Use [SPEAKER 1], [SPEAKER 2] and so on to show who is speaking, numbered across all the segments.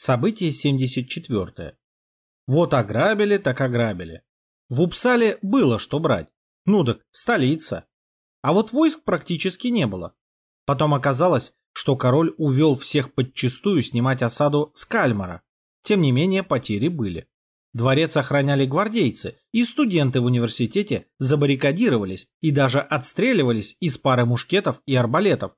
[SPEAKER 1] Событие 74. Вот ограбили, так ограбили. В Упсале было что брать. Ну так, столица. А вот войск практически не было. Потом оказалось, что король увел всех подчистую снимать осаду с Кальмара. Тем не менее, потери были. Дворец охраняли гвардейцы, и студенты в университете забаррикадировались и даже отстреливались из пары мушкетов и арбалетов.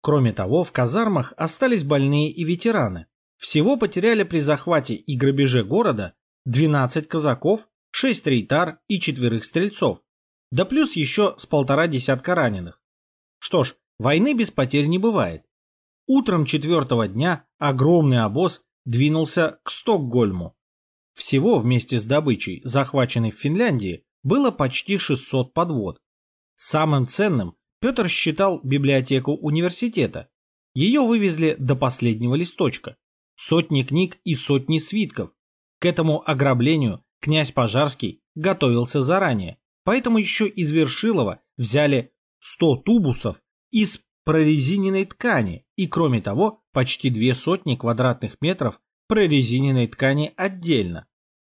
[SPEAKER 1] Кроме того, в казармах остались больные и ветераны. Всего потеряли при захвате и грабеже города 12 казаков, 6 рейтар и четверых стрельцов. Да плюс еще с полтора десятка раненых. Что ж, войны без потерь не бывает. Утром четвертого дня огромный обоз двинулся к Стокгольму. Всего вместе с добычей, захваченной в Финляндии, было почти 600 подвод. Самым ценным Петр считал библиотеку университета. Ее вывезли до последнего листочка сотни книг и сотни свитков. К этому ограблению князь Пожарский готовился заранее, поэтому еще из Вершилова взяли 100 тубусов из прорезиненной ткани и, кроме того, почти две сотни квадратных метров прорезиненной ткани отдельно.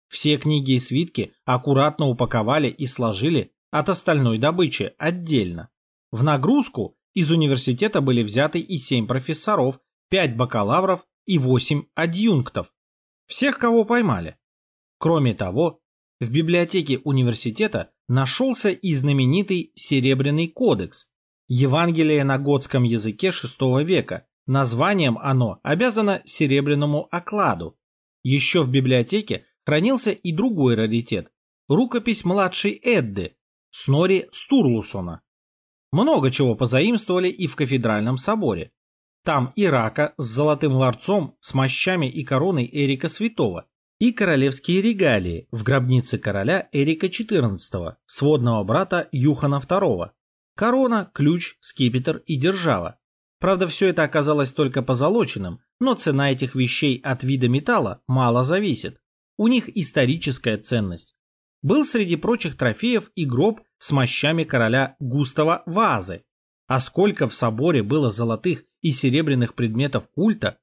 [SPEAKER 1] Все книги и свитки аккуратно упаковали и сложили от остальной добычи отдельно. В нагрузку из университета были взяты и 7 профессоров, 5 бакалавров и 8 адъюнктов. Всех, кого поймали. Кроме того, в библиотеке университета нашелся и знаменитый Серебряный кодекс, Евангелие на готском языке VI века. Названием оно обязано серебряному окладу. Еще в библиотеке хранился и другой раритет – рукопись младшей Эдды, Снори Стурлусона. Много чего позаимствовали и в кафедральном соборе. Там и рака с золотым ларцом, с мощами и короной Эрика Святого, и королевские регалии в гробнице короля Эрика XIV, сводного брата Юхана II. Корона, ключ, скипетр и держава. Правда, все это оказалось только позолоченным, но цена этих вещей от вида металла мало зависит. У них историческая ценность. Был среди прочих трофеев и гроб с мощами короля Густава Вазы. А сколько в соборе было золотых и серебряных предметов культа,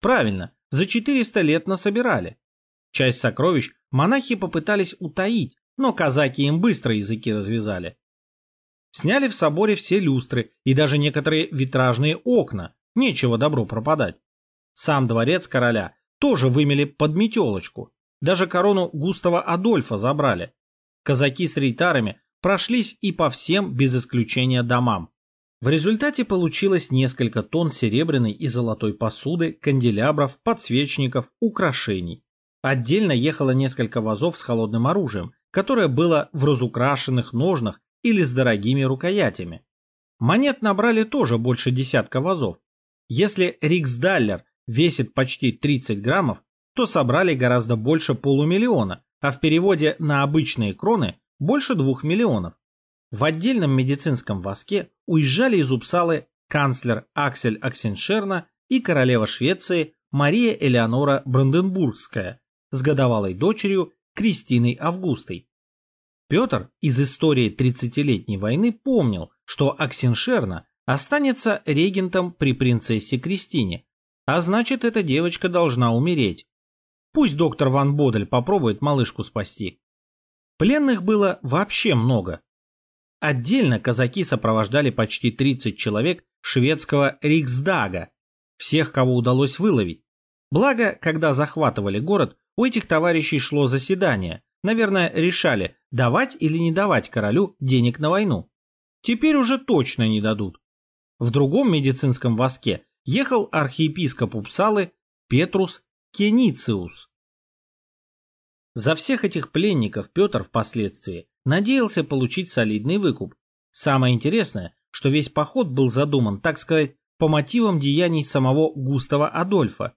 [SPEAKER 1] правильно, за 400 лет насобирали. Часть сокровищ монахи попытались утаить, но казаки им быстро языки развязали. Сняли в соборе все люстры и даже некоторые витражные окна, нечего добро пропадать. Сам дворец короля тоже вымели под метелочку, даже корону Густава Адольфа забрали. Казаки с рейтарами прошлись и по всем без исключения домам. В результате получилось несколько тонн серебряной и золотой посуды, канделябров, подсвечников, украшений. Отдельно ехало несколько вазов с холодным оружием, которое было в разукрашенных ножнах или с дорогими рукоятями. Монет набрали тоже больше десятка вазов. Если Риксдаллер весит почти 30 граммов, то собрали гораздо больше полумиллиона, а в переводе на обычные кроны больше двух миллионов. В отдельном медицинском воске уезжали из Упсалы канцлер Аксель Аксеншерна и королева Швеции Мария Элеонора Бранденбургская с годовалой дочерью Кристиной Августой. Петр из истории 30-летней войны помнил, что Аксеншерна останется регентом при принцессе Кристине, а значит, эта девочка должна умереть. Пусть доктор Ван Бодель попробует малышку спасти. Пленных было вообще много, Отдельно казаки сопровождали почти 30 человек шведского Риксдага, всех, кого удалось выловить. Благо, когда захватывали город, у этих товарищей шло заседание. Наверное, решали, давать или не давать королю денег на войну. Теперь уже точно не дадут. В другом медицинском воске ехал архиепископ Упсалы Петрус Кенициус. За всех этих пленников Петр впоследствии надеялся получить солидный выкуп. Самое интересное, что весь поход был задуман, так сказать, по мотивам деяний самого Густава Адольфа.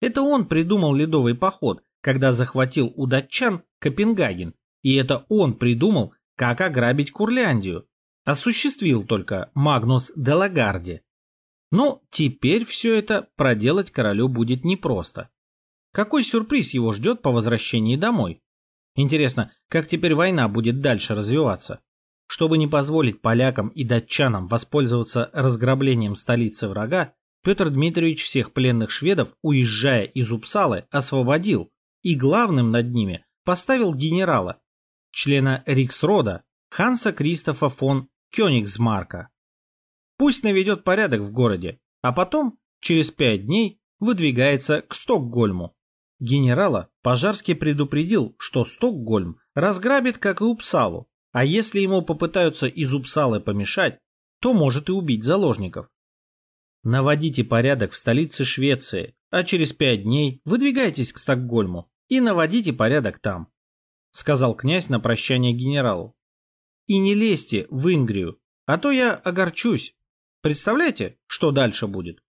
[SPEAKER 1] Это он придумал ледовый поход, когда захватил у датчан Копенгаген, и это он придумал, как ограбить Курляндию. Осуществил только Магнус де Лагарди. Но теперь все это проделать королю будет непросто. Какой сюрприз его ждет по возвращении домой? Интересно, как теперь война будет дальше развиваться? Чтобы не позволить полякам и датчанам воспользоваться разграблением столицы врага, Петр Дмитриевич всех пленных шведов, уезжая из Упсалы, освободил и главным над ними поставил генерала, члена Риксрода, Ханса Кристофа фон Кёнигсмарка. Пусть наведет порядок в городе, а потом, через пять дней, выдвигается к Стокгольму. Генерала Пожарский предупредил, что Стокгольм разграбит, как и Упсалу, а если ему попытаются из Упсалы помешать, то может и убить заложников. Наводите порядок в столице Швеции, а через пять дней выдвигайтесь к Стокгольму и наводите порядок там, сказал князь на прощание генералу. И не лезьте в Ингрию, а то я огорчусь. Представляете, что дальше будет?